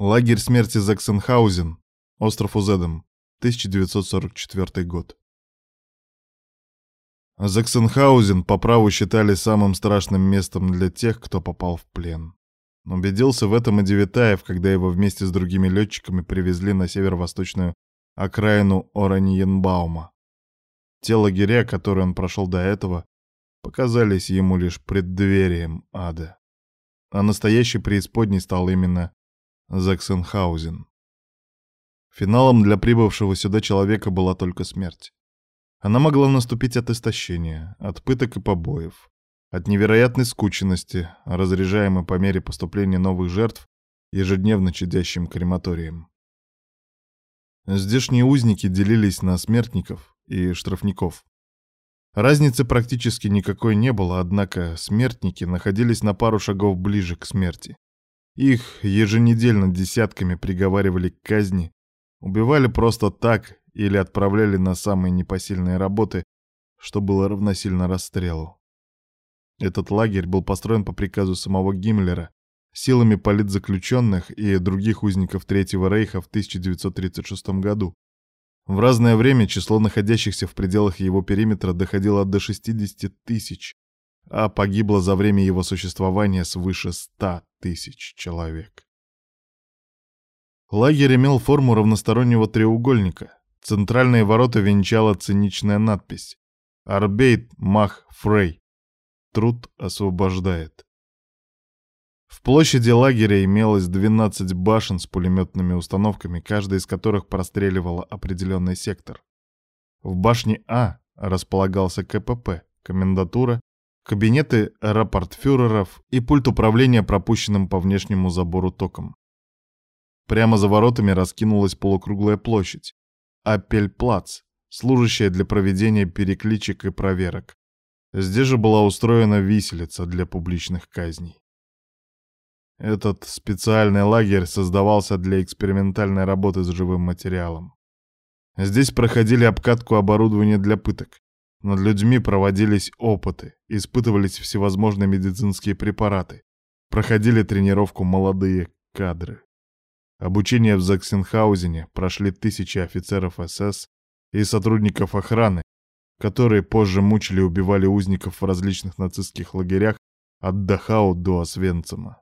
Лагерь смерти Заксенхаузен, остров Узедом, 1944 год. Заксенхаузен по праву считали самым страшным местом для тех, кто попал в плен. Убедился в этом и Девитаев, когда его вместе с другими летчиками привезли на северо-восточную окраину Ораниенбаума. Те лагеря, которые он прошел до этого, показались ему лишь преддверием ада. А настоящей преисподней стал именно Заксенхаузен. Финалом для прибывшего сюда человека была только смерть. Она могла наступить от истощения, от пыток и побоев, от невероятной скученности, разряжаемой по мере поступления новых жертв ежедневно чадящим крематорием. Здешние узники делились на смертников и штрафников. Разницы практически никакой не было, однако смертники находились на пару шагов ближе к смерти. Их еженедельно десятками приговаривали к казни, убивали просто так или отправляли на самые непосильные работы, что было равносильно расстрелу. Этот лагерь был построен по приказу самого Гиммлера силами политзаключенных и других узников Третьего Рейха в 1936 году, в разное время число находящихся в пределах его периметра доходило до 60 тысяч, а погибло за время его существования свыше 100 тысяч человек. Лагерь имел форму равностороннего треугольника. Центральные ворота венчала циничная надпись «Арбейт Мах Фрей» — «Труд освобождает». В площади лагеря имелось 12 башен с пулеметными установками, каждая из которых простреливала определенный сектор. В башне А располагался КПП, комендатура, кабинеты рапортфюреров и пульт управления пропущенным по внешнему забору током. Прямо за воротами раскинулась полукруглая площадь, Аппельплац, служащая для проведения перекличек и проверок. Здесь же была устроена виселица для публичных казней. Этот специальный лагерь создавался для экспериментальной работы с живым материалом. Здесь проходили обкатку оборудования для пыток. Над людьми проводились опыты, испытывались всевозможные медицинские препараты, проходили тренировку молодые кадры. Обучение в Заксенхаузене прошли тысячи офицеров СС и сотрудников охраны, которые позже мучили и убивали узников в различных нацистских лагерях от Дахау до Освенцима.